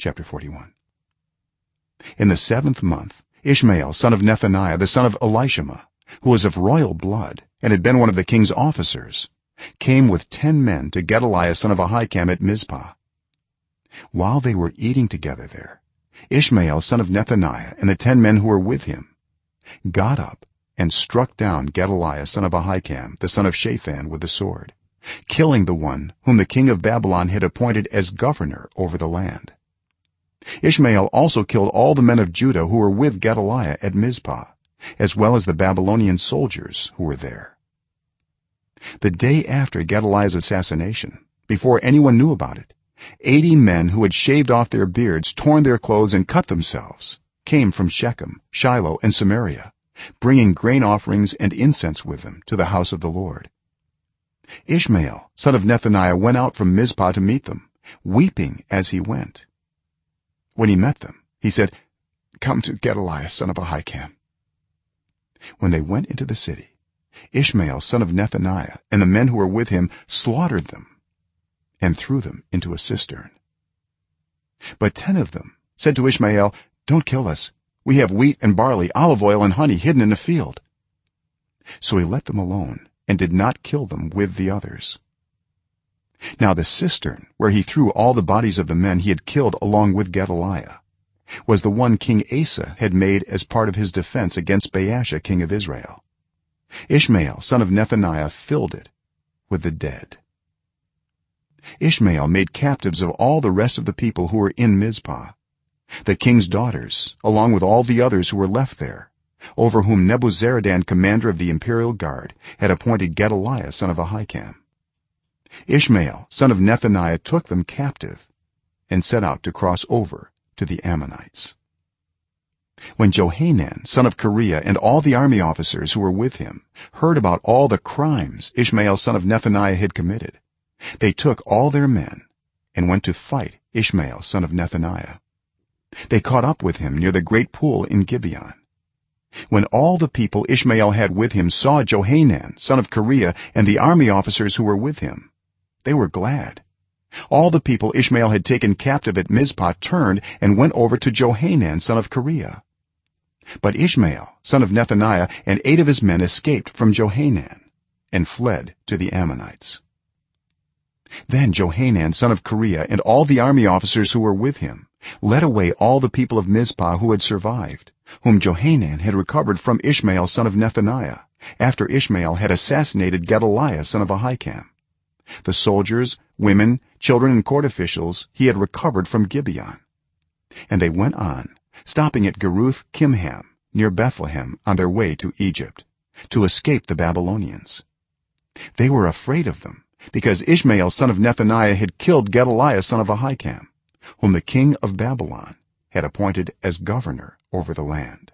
chapter 41 in the 7th month ishmael son of nethaniah the son of elishama who was of royal blood and had been one of the king's officers came with 10 men to gedaliah son of ahikam at mizpah. While they were eating together there ishmael son of nethaniah and the 10 men who were with him got up and struck down gedaliah son of ahikam the son of shaphan with the sword killing the one whom the king of babylon had appointed as governor over the land ishmael also killed all the men of judah who were with gedaliah at mizpah as well as the babylonian soldiers who were there. The day after gedaliah's assassination before anyone knew about it 80 men who had shaved off their beards torn their clothes and cut themselves came from shechem shiloh and samaria bringing grain offerings and incense with them to the house of the lord. Ishmael son of nethaniah went out from mizpah to meet them weeping as he went when he met them he said come to gedaliah son of ahikam. When they went into the city ishmael son of nethaniah and the men who were with him slaughtered them and threw them into a cistern. But 10 of them said to ishmael don't kill us. We have wheat and barley olive oil and honey hidden in a field. So he let them alone and did not kill them with the others now the cistern where he threw all the bodies of the men he had killed along with gedaliah was the one king asa had made as part of his defense against baasha king of israel. Ishmael son of nethaniah filled it with the dead. Ishmael made captives of all the rest of the people who were in mizpah the king's daughters along with all the others who were left there over whom nebuzaradan commander of the imperial guard had appointed gedaliah son of ahikam ishmael son of nethaniah took them captive and set out to cross over to the ammonites. When johanan son of kareah and all the army officers who were with him heard about all the crimes ishmael son of nethaniah had committed they took all their men and went to fight ishmael son of nethaniah. They caught up with him near the great pool in gibeon. When all the people ishmael had with him saw johanan son of kareah and the army officers who were with him they were glad. All the people ishmael had taken captive at mizpah turned and went over to johanan son of kareah. But ishmael son of nethaniah and 8 of his men escaped from johanan and fled to the ammonites. Then johanan son of kareah and all the army officers who were with him led away all the people of mizpah who had survived whom johanan had recovered from ishmael son of nethaniah after ishmael had assassinated gedaliah son of ahikam the soldiers women children and court officials he had recovered from gibeon. And they went on stopping at geruth kimham near bethlehem on their way to egypt to escape the babylonians. They were afraid of them because ishmael son of nethaniah had killed gedaliah son of ahikam whom the king of babylon had appointed as governor over the land